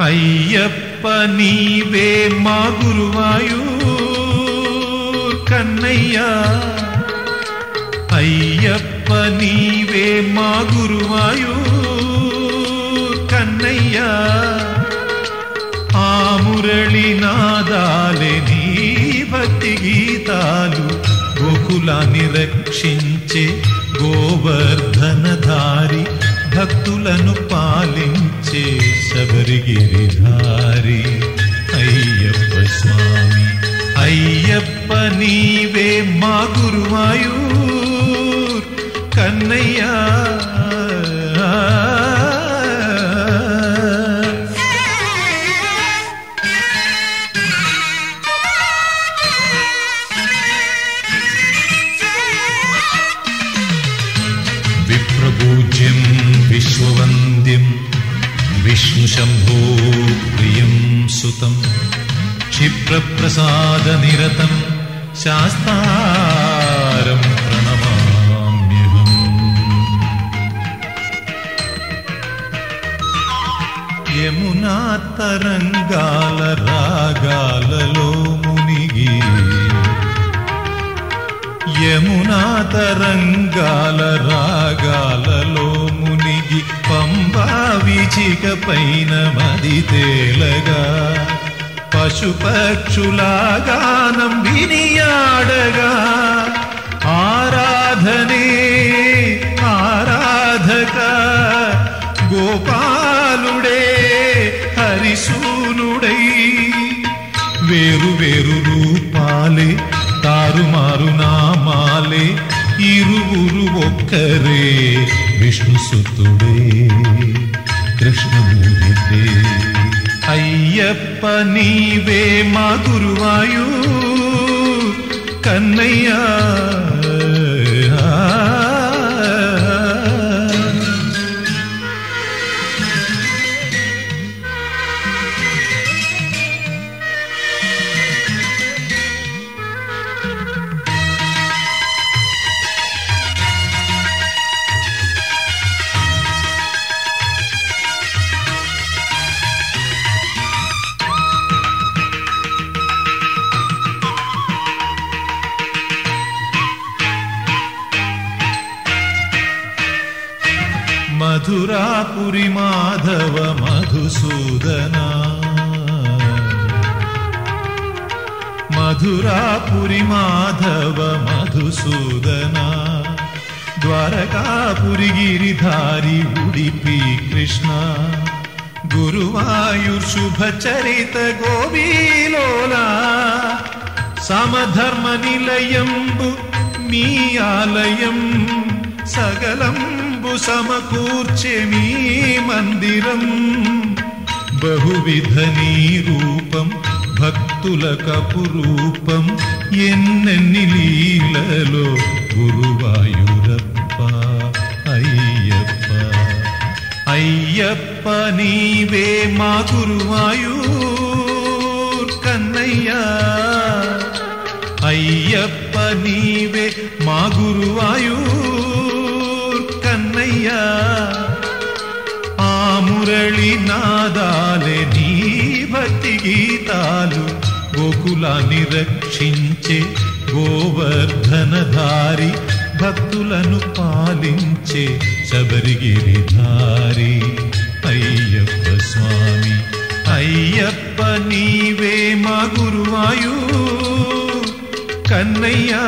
అయ్యప్ప నీవే మా గురువాయూ కన్నయ్యా. అయ్యప్ప నీవే మా గురువాయూ కన్నయ్యా. ఆ మురళి నాదాలే నీ భక్తి గీతాలు గోకులాన్ని రక్షించే గోవర్ధనధారి భక్తులను పాలించే శబరిగిరిధారి విప్రపూజ్యం విశ్వవంద్యం విష్ణుశంభో ప్రియం సుతం క్షిప్రప్రసాదనిరతం శాస్తారం ప్రణమామ్యహం యమునా తరంగాల రాగాలలో మునిగి యమునా తరంగాల రాగాలలో మునిగి పంబా విచిక పైన మది తేలగా పశుపక్షులాగానం వినియాడగా ఆరాధనే ఆరాధక గోపాలుడే హరిశూనుడై వేరు వేరు రూపాలే తారుమారు నామాలే ఇరువురు ఒక్కరే విష్ణు సుతుడే. అయ్యప్ప నీవే మా గురువాయూ కన్నయ్యా मधुरापुरि माधव मधुसूदना। मधुरापुरि माधव मधुसूदना। द्वारकापुरि गिरिधारि गिरिधारी उडिपीकृष्ण गुरुवायुर्शुभचरित गोवि समधर्मनिलयम्बु समधर्मनिलयं मी आलयम् సగలంబు సమకూర్చె మీ మందిరం. బహువిధ నీ రూపం భక్తుల కపురూపం ఎన్నెన్ని లీలలో గురువాయూరప్ప అయ్యప్ప. అయ్యప్ప నీవే మా గురువాయూర్ కన్నయ్యా. అయ్యప్ప నీవే మా గురువాయూర్ ఆ మురళి నాదాలే నీ భక్తి గీతాలు గోకులాన్ని రక్షించే గోవర్ధనధారి భక్తులను పాలించే శబరిగిరిధారి అయ్యప్ప స్వామి అయ్యప్ప నీవే మా గురువాయూ. కన్నయ్యా